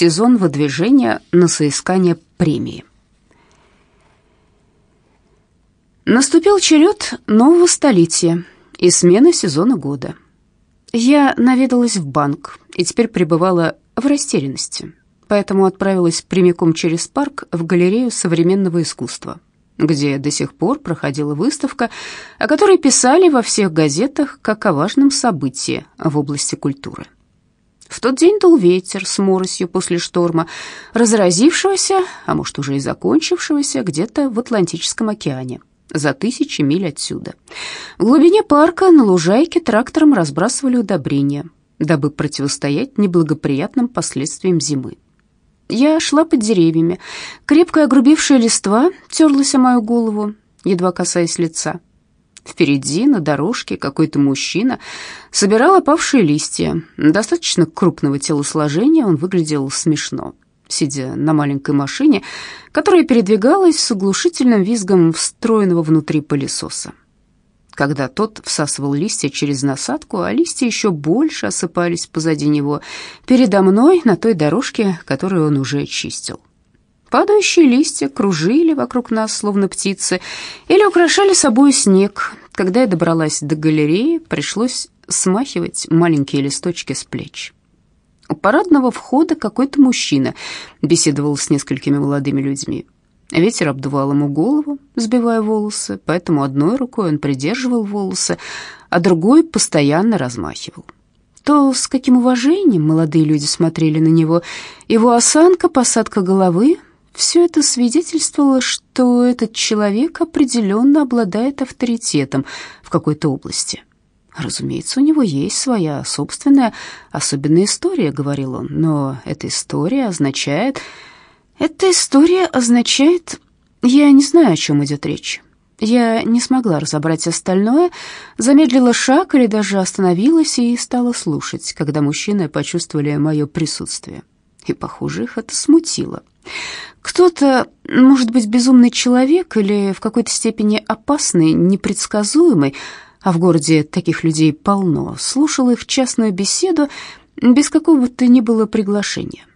Сезон выдвижения на соискание премии. Наступил черед нового столетия и смены сезона года. Я наведалась в банк и теперь пребывала в растерянности, поэтому отправилась прямиком через парк в галерею современного искусства, где до сих пор проходила выставка, о которой писали во всех газетах как о важном событии в области культуры. В тот день дул ветер с моросью после шторма, разразившегося, а может уже и закончившегося где-то в Атлантическом океане за тысячи миль отсюда. В глубине парка на лужайке трактором разбрасывали удобрения, дабы противостоять неблагоприятным последствиям зимы. Я шла под деревьями. Крепкая огрубевшая листва терлась о мою голову, едва касаясь лица. Впереди, на дорожке, какой-то мужчина собирал опавшие листья. Достаточно крупного телосложения он выглядел смешно сидя на маленькой машине, которая передвигалась с оглушительным визгом встроенного внутри пылесоса. Когда тот всасывал листья через насадку, а листья еще больше осыпались позади него, передо мной на той дорожке, которую он уже чистил. Падающие листья кружили вокруг нас, словно птицы, или украшали собой снег. Когда я добралась до галереи, пришлось смахивать маленькие листочки с плеч. У парадного входа какой-то мужчина беседовал с несколькими молодыми людьми. Ветер обдувал ему голову, сбивая волосы, поэтому одной рукой он придерживал волосы, а другой постоянно размахивал. То, с каким уважением молодые люди смотрели на него, его осанка, посадка головы, все это свидетельствовало, что этот человек определенно обладает авторитетом в какой-то области. Разумеется, у него есть своя собственная особенная история, говорил он, но эта история означает... Эта история означает... Я не знаю, о чем идет речь. Я не смогла разобрать остальное, замедлила шаг или даже остановилась и стала слушать, когда мужчины почувствовали мое присутствие. И, похоже, их это смутило. Кто-то, может быть, безумный человек или в какой-то степени опасный, непредсказуемый, а в городе таких людей полно, слушал их частную беседу без какого бы то ни было приглашения.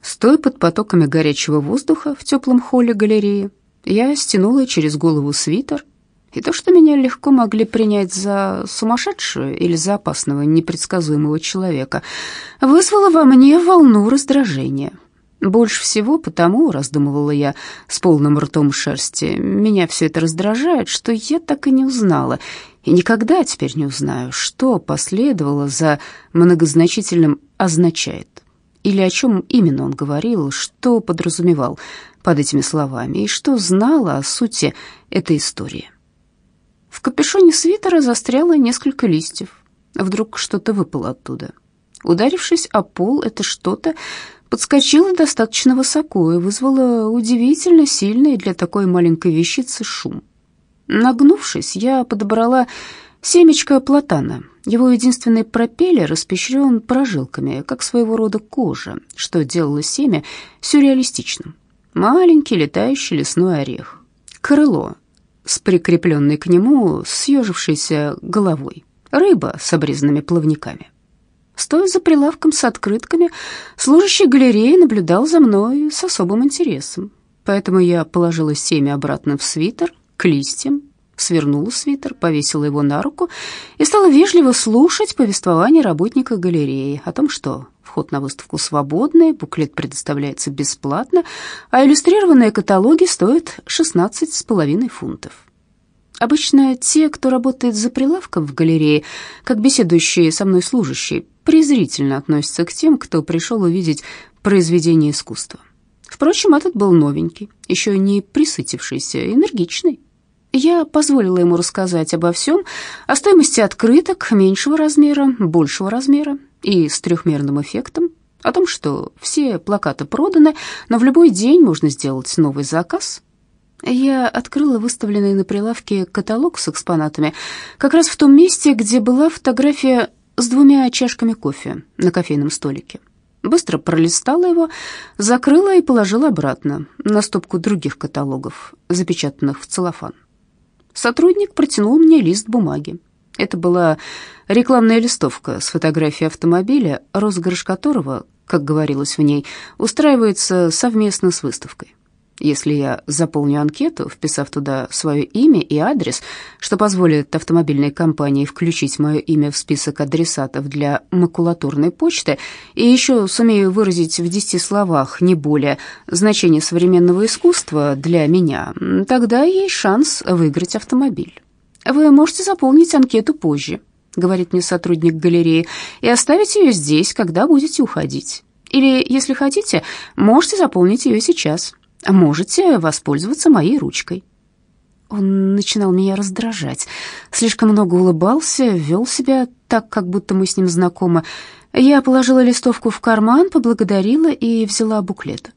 Стоя под потоками горячего воздуха в теплом холле галереи, я стянула через голову свитер, и то, что меня легко могли принять за сумасшедшую или за опасного, непредсказуемого человека, вызвало во мне волну раздражения. Больше всего потому, раздумывала я с полным ртом шерсти, меня все это раздражает, что я так и не узнала, и никогда теперь не узнаю, что последовало за многозначительным «означает». Или о чем именно он говорил, что подразумевал под этими словами, и что знала о сути этой истории. В капюшоне свитера застряло несколько листьев. Вдруг что-то выпало оттуда. Ударившись о пол, это что-то подскочило достаточно высоко и вызвало удивительно сильный для такой маленькой вещицы шум. Нагнувшись, я подобрала семечко платана. Его единственный пропеллер испещрен прожилками, как своего рода кожа, что делало семя сюрреалистичным. Маленький летающий лесной орех. Крыло с прикрепленной к нему съежившейся головой. Рыба с обрезанными плавниками. Стоя за прилавком с открытками, служащий галереи наблюдал за мной с особым интересом. Поэтому я положила семя обратно в свитер к листьям, свернула свитер, повесила его на руку и стала вежливо слушать повествование работника галереи о том, что вход на выставку свободный, буклет предоставляется бесплатно, а иллюстрированные каталоги стоят 16 с половиной фунтов. Обычно те, кто работает за прилавком в галерее, как беседующие со мной служащие, презрительно относятся к тем, кто пришел увидеть произведение искусства. Впрочем, этот был новенький, еще не присытившийся, энергичный. Я позволила ему рассказать обо всем, о стоимости открыток меньшего размера, большего размера и с трехмерным эффектом, о том, что все плакаты проданы, но в любой день можно сделать новый заказ. Я открыла выставленный на прилавке каталог с экспонатами как раз в том месте, где была фотография с двумя чашками кофе на кофейном столике. Быстро пролистала его, закрыла и положила обратно на стопку других каталогов, запечатанных в целлофан. Сотрудник протянул мне лист бумаги. Это была рекламная листовка с фотографией автомобиля, розыгрыш которого, как говорилось в ней, устраивается совместно с выставкой. Если я заполню анкету, вписав туда свое имя и адрес, что позволит автомобильной компании включить мое имя в список адресатов для макулатурной почты, и еще сумею выразить в десяти словах, не более, значение современного искусства для меня, тогда есть шанс выиграть автомобиль. Вы можете заполнить анкету позже, говорит мне сотрудник галереи, и оставить ее здесь, когда будете уходить. Или, если хотите, можете заполнить ее сейчас можете воспользоваться моей ручкой». Он начинал меня раздражать. Слишком много улыбался, вел себя так, как будто мы с ним знакомы. Я положила листовку в карман, поблагодарила и взяла буклет.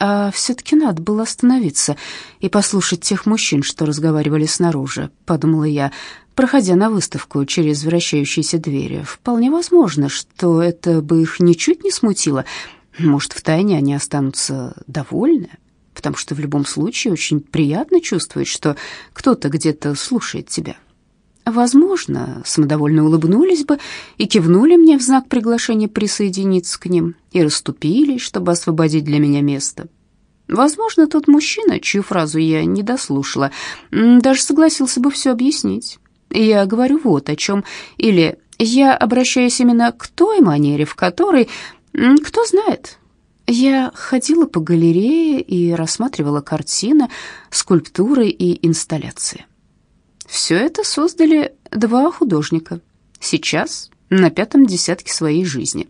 А все-таки надо было остановиться и послушать тех мужчин, что разговаривали снаружи, подумала я, проходя на выставку через вращающиеся двери. Вполне возможно, что это бы их ничуть не смутило. Может, втайне они останутся довольны потому что в любом случае очень приятно чувствовать, что кто-то где-то слушает тебя. Возможно, самодовольно улыбнулись бы и кивнули мне в знак приглашения присоединиться к ним и расступились, чтобы освободить для меня место. Возможно, тот мужчина, чью фразу я не дослушала, даже согласился бы все объяснить. Я говорю вот о чем. Или я обращаюсь именно к той манере, в которой, кто знает, я ходила по галерее и рассматривала картины, скульптуры и инсталляции. Все это создали два художника. Сейчас на пятом десятке своей жизни.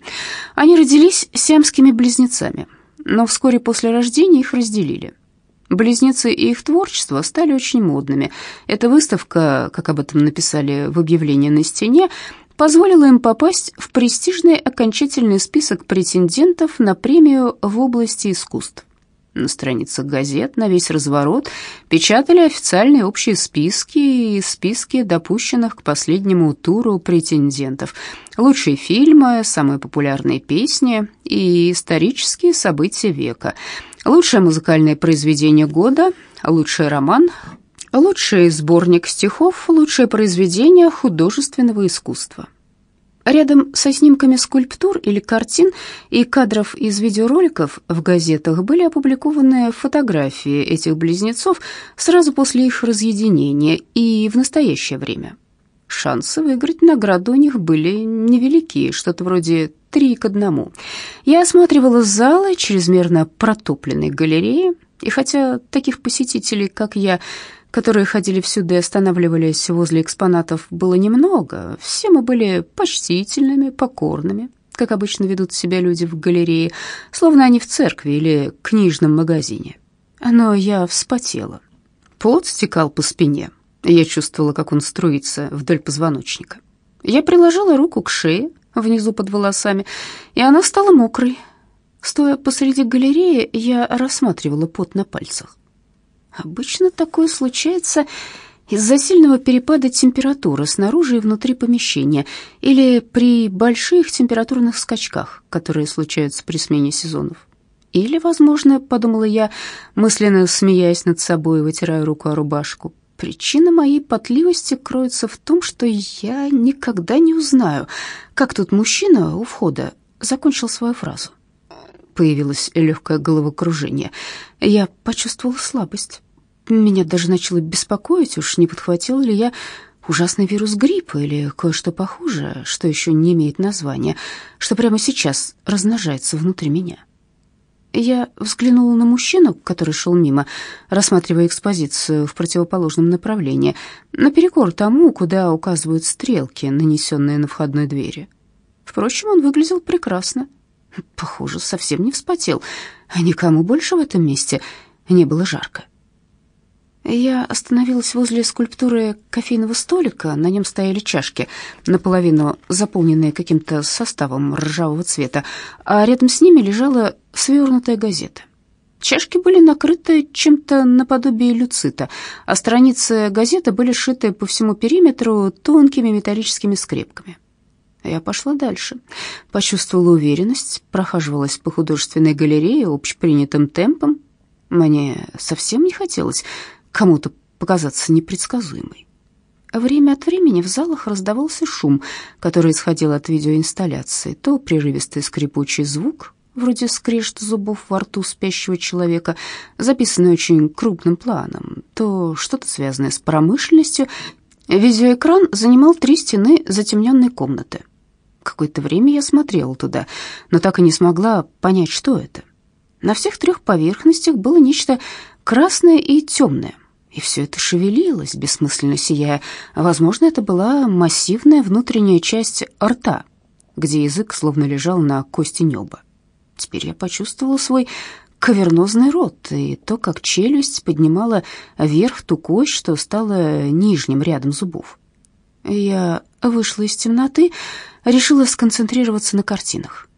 Они родились сиамскими близнецами, но вскоре после рождения их разделили. Близнецы и их творчество стали очень модными. Эта выставка, как об этом написали в объявлении на стене, позволило им попасть в престижный окончательный список претендентов на премию в области искусств. На страницах газет на весь разворот печатали официальные общие списки и списки допущенных к последнему туру претендентов, лучшие фильмы, самые популярные песни и исторические события века, лучшее музыкальное произведение года, лучший роман, Лучший сборник стихов, лучшее произведение художественного искусства. Рядом со снимками скульптур или картин и кадров из видеороликов в газетах были опубликованы фотографии этих близнецов сразу после их разъединения и в настоящее время. Шансы выиграть награду у них были невелики, что-то вроде три к одному. Я осматривала залы чрезмерно протопленной галереи, и хотя таких посетителей, как я, которые ходили всюду и останавливались возле экспонатов, было немного. Все мы были почтительными, покорными, как обычно ведут себя люди в галерее, словно они в церкви или книжном магазине. Но я вспотела. Пот стекал по спине. Я чувствовала, как он струится вдоль позвоночника. Я приложила руку к шее, внизу под волосами, и она стала мокрой. Стоя посреди галереи, я рассматривала пот на пальцах. Обычно такое случается из-за сильного перепада температуры снаружи и внутри помещения или при больших температурных скачках, которые случаются при смене сезонов. Или, возможно, подумала я, мысленно смеясь над собой, вытирая руку о рубашку, причина моей потливости кроется в том, что я никогда не узнаю, как тот мужчина у входа закончил свою фразу. Появилось легкое головокружение. Я почувствовала слабость. Меня даже начало беспокоить, уж не подхватил ли я ужасный вирус гриппа или кое-что похуже, что еще не имеет названия, что прямо сейчас размножается внутри меня. Я взглянула на мужчину, который шел мимо, рассматривая экспозицию в противоположном направлении, наперекор тому, куда указывают стрелки, нанесенные на входной двери. Впрочем, он выглядел прекрасно. Похоже, совсем не вспотел, а никому больше в этом месте не было жарко. Я остановилась возле скульптуры кофейного столика. На нем стояли чашки, наполовину заполненные каким-то составом ржавого цвета, а рядом с ними лежала свернутая газета. Чашки были накрыты чем-то наподобие люцита, а страницы газеты были сшиты по всему периметру тонкими металлическими скрепками. Я пошла дальше. Почувствовала уверенность, прохаживалась по художественной галерее общепринятым темпом. Мне совсем не хотелось кому-то показаться непредсказуемой. Время от времени в залах раздавался шум, который исходил от видеоинсталляции, то прерывистый скрипучий звук, вроде скрежет зубов во рту спящего человека, записанные очень крупным планом, то что-то связанное с промышленностью. Видеоэкран занимал три стены затемненной комнаты. Какое-то время я смотрела туда, но так и не смогла понять, что это. На всех трех поверхностях было нечто красное и темное, и все это шевелилось, бессмысленно сияя. Возможно, это была массивная внутренняя часть рта, где язык словно лежал на кости неба. Теперь я почувствовала свой кавернозный рот и то, как челюсть поднимала вверх ту кость, что стала нижним рядом зубов. Я вышла из темноты, решила сконцентрироваться на картинах.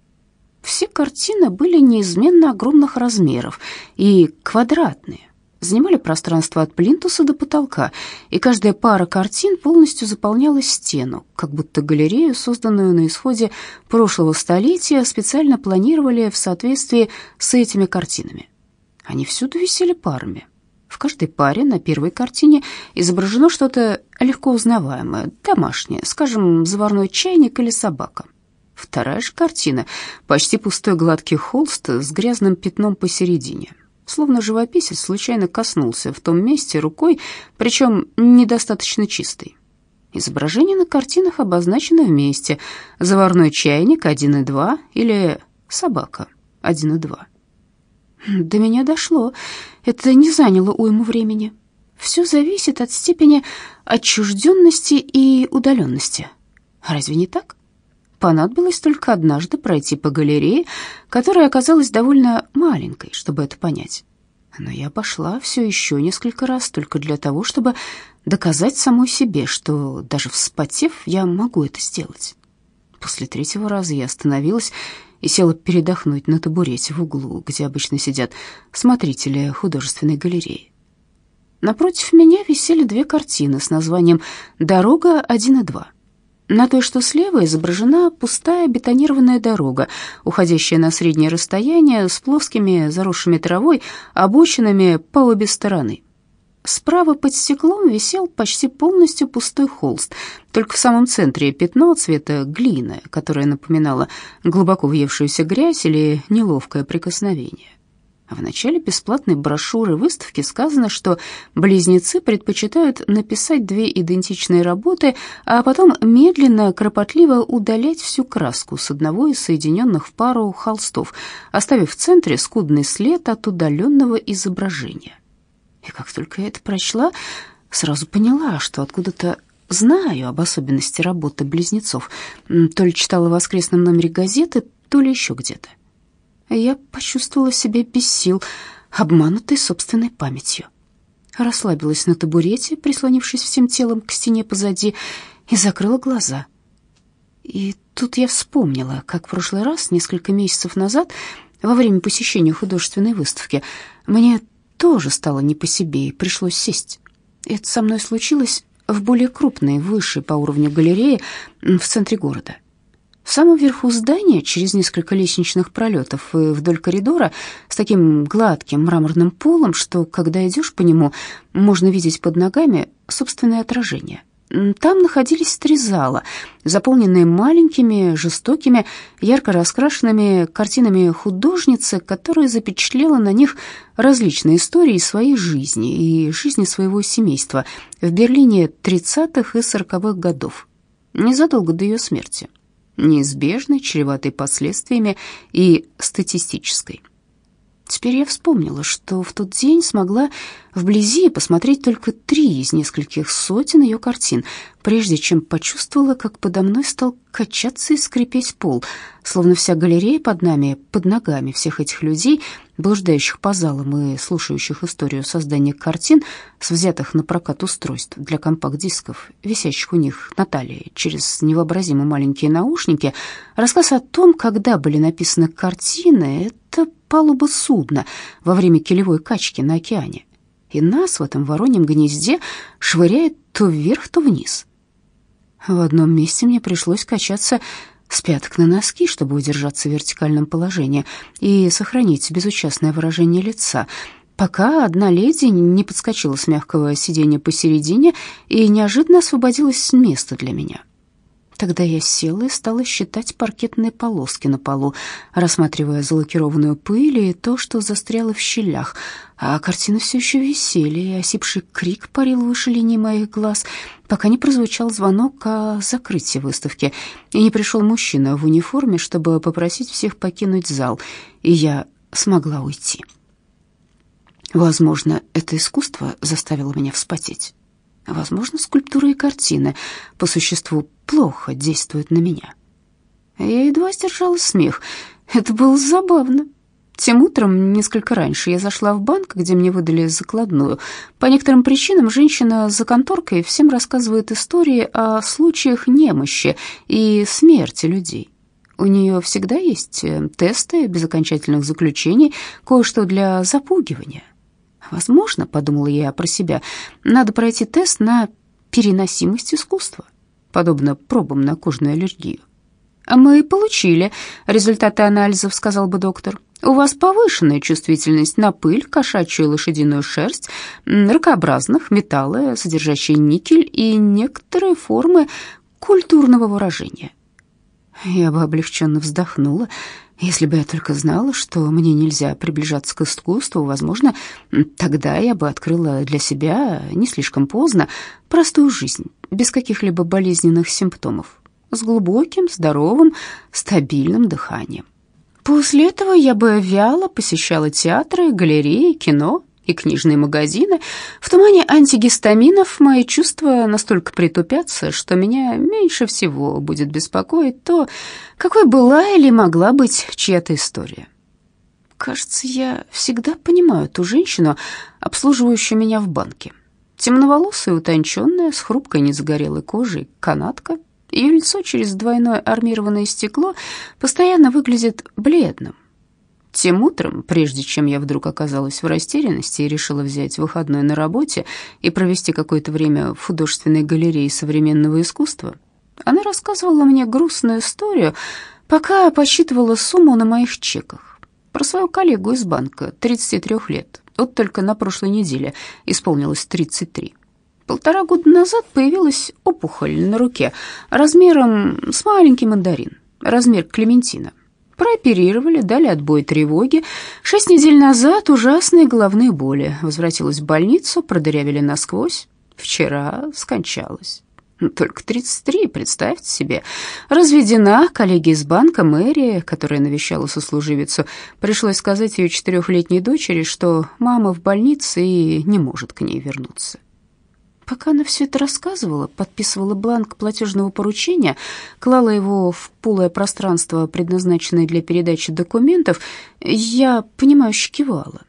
Все картины были неизменно огромных размеров и квадратные, занимали пространство от плинтуса до потолка, и каждая пара картин полностью заполняла стену, как будто галерею, созданную на исходе прошлого столетия, специально планировали в соответствии с этими картинами. Они всюду висели парами. В каждой паре на первой картине изображено что-то легко узнаваемое, домашнее, скажем, заварной чайник или собака. Вторая же картина — почти пустой гладкий холст с грязным пятном посередине словно живописец случайно коснулся в том месте рукой, причем недостаточно чистой. Изображения на картинах обозначены вместе. Заварной чайник 1,2 или собака 1,2. До меня дошло. Это не заняло уйму времени. Все зависит от степени отчужденности и удаленности. Разве не так? Понадобилось только однажды пройти по галерее, которая оказалась довольно маленькой, чтобы это понять. Но я пошла все еще несколько раз только для того, чтобы доказать самой себе, что даже вспотев, я могу это сделать. После третьего раза я остановилась и села передохнуть на табурете в углу, где обычно сидят смотрители художественной галереи. Напротив меня висели две картины с названием «Дорога 1 и 2». На той, что слева, изображена пустая бетонированная дорога, уходящая на среднее расстояние с плоскими, заросшими травой, обочинами по обе стороны. Справа под стеклом висел почти полностью пустой холст, только в самом центре пятно цвета глины, которое напоминало глубоко въевшуюся грязь или неловкое прикосновение. В начале бесплатной брошюры выставки сказано, что близнецы предпочитают написать две идентичные работы, а потом медленно, кропотливо удалять всю краску с одного из соединенных в пару холстов, оставив в центре скудный след от удаленного изображения. И как только я это прочла, сразу поняла, что откуда-то знаю об особенности работы близнецов. То ли читала в воскресном номере газеты, то ли еще где-то я почувствовала себя без сил, обманутой собственной памятью. Расслабилась на табурете, прислонившись всем телом к стене позади, и закрыла глаза. И тут я вспомнила, как в прошлый раз, несколько месяцев назад, во время посещения художественной выставки, мне тоже стало не по себе и пришлось сесть. Это со мной случилось в более крупной, высшей по уровню галерее в центре города. В самом верху здания, через несколько лестничных пролетов и вдоль коридора, с таким гладким мраморным полом, что, когда идешь по нему, можно видеть под ногами собственное отражение. Там находились три зала, заполненные маленькими, жестокими, ярко раскрашенными картинами художницы, которая запечатлела на них различные истории своей жизни и жизни своего семейства в Берлине 30-х и 40-х годов, незадолго до ее смерти неизбежной, чреватой последствиями и статистической. Теперь я вспомнила, что в тот день смогла вблизи посмотреть только три из нескольких сотен ее картин, прежде чем почувствовала, как подо мной стал качаться и скрипеть пол, словно вся галерея под нами, под ногами всех этих людей, блуждающих по залам и слушающих историю создания картин с взятых на прокат устройств для компакт-дисков, висящих у них на талии через невообразимо маленькие наушники, рассказ о том, когда были написаны картины, это палуба судна во время килевой качки на океане. И нас в этом вороньем гнезде швыряет то вверх, то вниз. В одном месте мне пришлось качаться с пяток на носки, чтобы удержаться в вертикальном положении и сохранить безучастное выражение лица, пока одна леди не подскочила с мягкого сиденья посередине и неожиданно освободилось место для меня. Тогда я села и стала считать паркетные полоски на полу, рассматривая залакированную пыль и то, что застряло в щелях. А картины все еще висели, и осипший крик парил выше линии моих глаз, пока не прозвучал звонок о закрытии выставки, и не пришел мужчина в униформе, чтобы попросить всех покинуть зал, и я смогла уйти. Возможно, это искусство заставило меня вспотеть. Возможно, скульптуры и картины по существу плохо действуют на меня. Я едва сдержала смех. Это было забавно. Тем утром, несколько раньше, я зашла в банк, где мне выдали закладную. По некоторым причинам женщина за конторкой всем рассказывает истории о случаях немощи и смерти людей. У нее всегда есть э, тесты без окончательных заключений, кое-что для запугивания. Возможно, подумала я про себя, надо пройти тест на переносимость искусства, подобно пробам на кожную аллергию. Мы получили результаты анализов, сказал бы доктор. У вас повышенная чувствительность на пыль, кошачью и лошадиную шерсть, ракообразных, металлы, содержащие никель и некоторые формы культурного выражения. Я бы облегченно вздохнула. Если бы я только знала, что мне нельзя приближаться к искусству, возможно, тогда я бы открыла для себя не слишком поздно простую жизнь, без каких-либо болезненных симптомов, с глубоким, здоровым, стабильным дыханием. После этого я бы вяло посещала театры, галереи, кино, и книжные магазины. В тумане антигистаминов мои чувства настолько притупятся, что меня меньше всего будет беспокоить то, какой была или могла быть чья-то история. Кажется, я всегда понимаю ту женщину, обслуживающую меня в банке. Темноволосая, утонченная, с хрупкой незагорелой кожей, канатка. Ее лицо через двойное армированное стекло постоянно выглядит бледным, тем утром, прежде чем я вдруг оказалась в растерянности и решила взять выходной на работе и провести какое-то время в художественной галерее современного искусства, она рассказывала мне грустную историю, пока подсчитывала сумму на моих чеках. Про свою коллегу из банка, 33 лет. Вот только на прошлой неделе исполнилось 33. Полтора года назад появилась опухоль на руке размером с маленький мандарин, размер клементина. Прооперировали, дали отбой тревоги. Шесть недель назад ужасные головные боли. Возвратилась в больницу, продырявили насквозь. Вчера скончалась. Только 33, представьте себе. Разведена, коллеги из банка, мэрия, которая навещала сослуживицу, пришлось сказать ее четырехлетней дочери, что мама в больнице и не может к ней вернуться. Пока она все это рассказывала, подписывала бланк платежного поручения, клала его в полое пространство, предназначенное для передачи документов, я, понимающе кивала.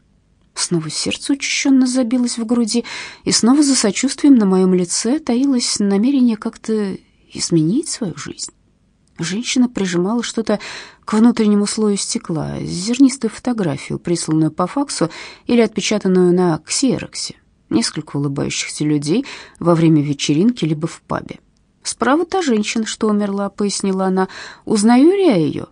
Снова сердце учащенно забилось в груди, и снова за сочувствием на моем лице таилось намерение как-то изменить свою жизнь. Женщина прижимала что-то к внутреннему слою стекла, зернистую фотографию, присланную по факсу или отпечатанную на ксероксе несколько улыбающихся людей во время вечеринки либо в пабе. «Справа та женщина, что умерла», — пояснила она. «Узнаю ли я ее?»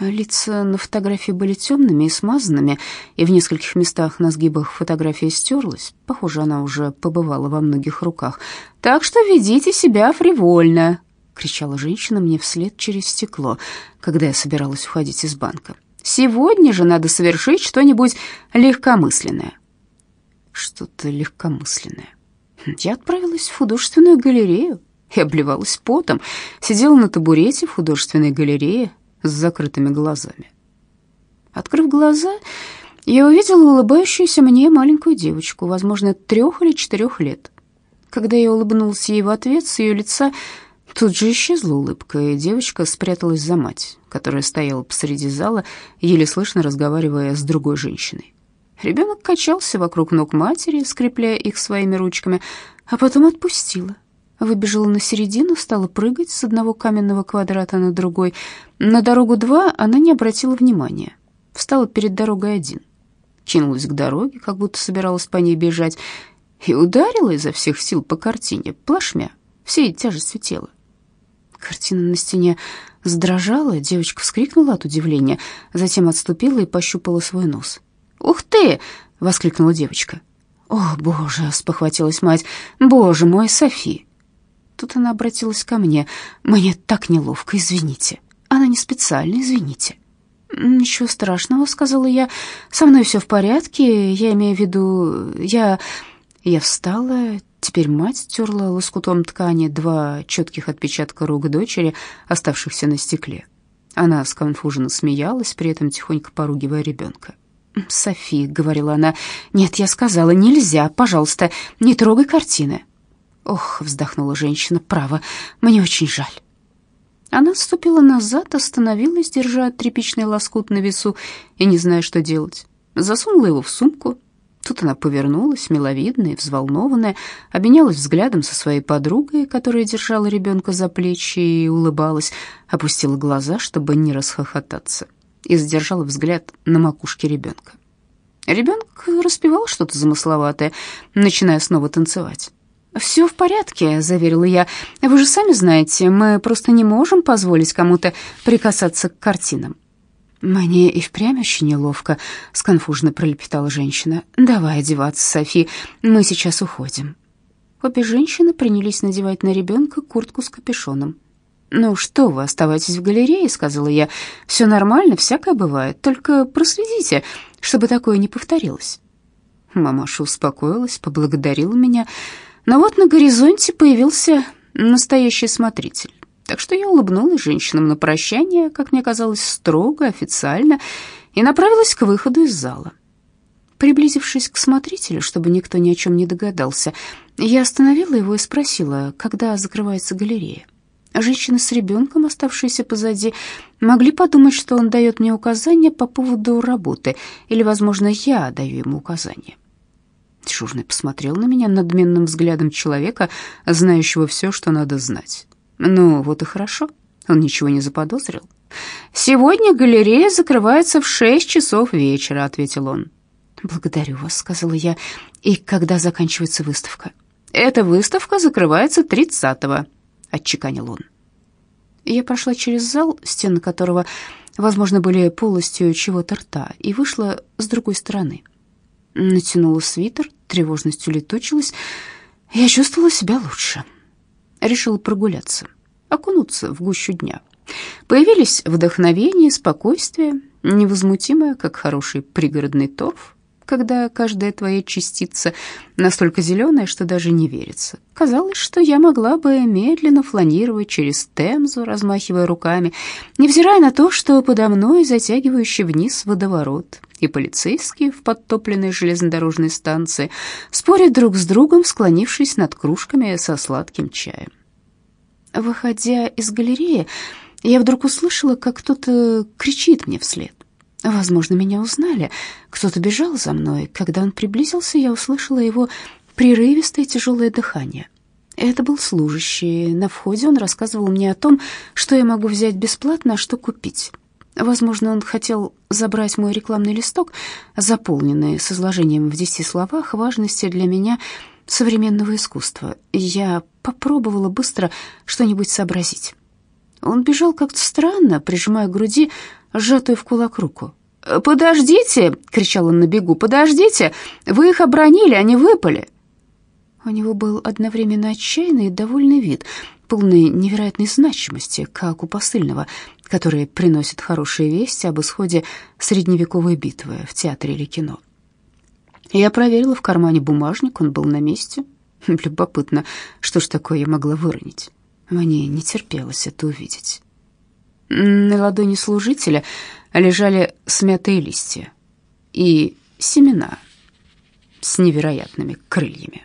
Лица на фотографии были темными и смазанными, и в нескольких местах на сгибах фотография стерлась. Похоже, она уже побывала во многих руках. «Так что ведите себя фривольно», — кричала женщина мне вслед через стекло, когда я собиралась уходить из банка. «Сегодня же надо совершить что-нибудь легкомысленное что-то легкомысленное. Я отправилась в художественную галерею и обливалась потом, сидела на табурете в художественной галерее с закрытыми глазами. Открыв глаза, я увидела улыбающуюся мне маленькую девочку, возможно, трех или четырех лет. Когда я улыбнулась ей в ответ, с ее лица тут же исчезла улыбка, и девочка спряталась за мать, которая стояла посреди зала, еле слышно разговаривая с другой женщиной. Ребенок качался вокруг ног матери, скрепляя их своими ручками, а потом отпустила. Выбежала на середину, стала прыгать с одного каменного квадрата на другой. На дорогу два она не обратила внимания. Встала перед дорогой один. Кинулась к дороге, как будто собиралась по ней бежать, и ударила изо всех сил по картине, плашмя, всей тяжестью тела. Картина на стене задрожала, девочка вскрикнула от удивления, затем отступила и пощупала свой нос. «Ух ты!» — воскликнула девочка. «О, боже!» — спохватилась мать. «Боже мой, Софи!» Тут она обратилась ко мне. «Мне так неловко, извините. Она не специально, извините». «Ничего страшного», — сказала я. «Со мной все в порядке. Я имею в виду... Я...» Я встала. Теперь мать стерла лоскутом ткани два четких отпечатка рук дочери, оставшихся на стекле. Она сконфуженно смеялась, при этом тихонько поругивая ребенка. «Софи», — говорила она, — «нет, я сказала, нельзя, пожалуйста, не трогай картины». «Ох», — вздохнула женщина, — «право, мне очень жаль». Она отступила назад, остановилась, держа тряпичный лоскут на весу и не зная, что делать. Засунула его в сумку. Тут она повернулась, миловидная и взволнованная, обменялась взглядом со своей подругой, которая держала ребенка за плечи и улыбалась, опустила глаза, чтобы не расхохотаться, и задержала взгляд на макушке ребенка. Ребенок распевал что-то замысловатое, начиная снова танцевать. «Все в порядке», — заверила я. «Вы же сами знаете, мы просто не можем позволить кому-то прикасаться к картинам». «Мне и впрямь очень неловко», — сконфуженно пролепетала женщина. «Давай одеваться, Софи, мы сейчас уходим». Обе женщины принялись надевать на ребенка куртку с капюшоном. «Ну что вы, оставайтесь в галерее», — сказала я. «Все нормально, всякое бывает, только проследите, чтобы такое не повторилось». Мамаша успокоилась, поблагодарила меня, — но вот на горизонте появился настоящий смотритель. Так что я улыбнулась женщинам на прощание, как мне казалось, строго, официально, и направилась к выходу из зала. Приблизившись к смотрителю, чтобы никто ни о чем не догадался, я остановила его и спросила, когда закрывается галерея. Женщины с ребенком, оставшиеся позади, могли подумать, что он дает мне указания по поводу работы, или, возможно, я даю ему указания. Дежурный посмотрел на меня надменным взглядом человека, знающего все, что надо знать. Ну, вот и хорошо. Он ничего не заподозрил. «Сегодня галерея закрывается в шесть часов вечера», — ответил он. «Благодарю вас», — сказала я. «И когда заканчивается выставка?» «Эта выставка закрывается тридцатого», — отчеканил он. Я прошла через зал, стены которого, возможно, были полностью чего-то рта, и вышла с другой стороны. Натянула свитер, тревожность улетучилась. Я чувствовала себя лучше. Решила прогуляться, окунуться в гущу дня. Появились вдохновение, спокойствие, невозмутимое, как хороший пригородный торф, когда каждая твоя частица настолько зеленая, что даже не верится. Казалось, что я могла бы медленно фланировать через Темзу, размахивая руками, невзирая на то, что подо мной затягивающий вниз водоворот, и полицейские в подтопленной железнодорожной станции спорят друг с другом, склонившись над кружками со сладким чаем. Выходя из галереи, я вдруг услышала, как кто-то кричит мне вслед. Возможно, меня узнали. Кто-то бежал за мной. Когда он приблизился, я услышала его прерывистое тяжелое дыхание. Это был служащий. На входе он рассказывал мне о том, что я могу взять бесплатно, а что купить. Возможно, он хотел забрать мой рекламный листок, заполненный с изложением в десяти словах важности для меня современного искусства. Я попробовала быстро что-нибудь сообразить. Он бежал как-то странно, прижимая к груди сжатую в кулак руку. «Подождите!» — кричал он на бегу. «Подождите! Вы их обронили, они выпали!» У него был одновременно отчаянный и довольный вид, полный невероятной значимости, как у посыльного, который приносит хорошие вести об исходе средневековой битвы в театре или кино. Я проверила в кармане бумажник, он был на месте. Любопытно, что ж такое я могла выронить. Мне не терпелось это увидеть. На ладони служителя лежали смятые листья и семена с невероятными крыльями.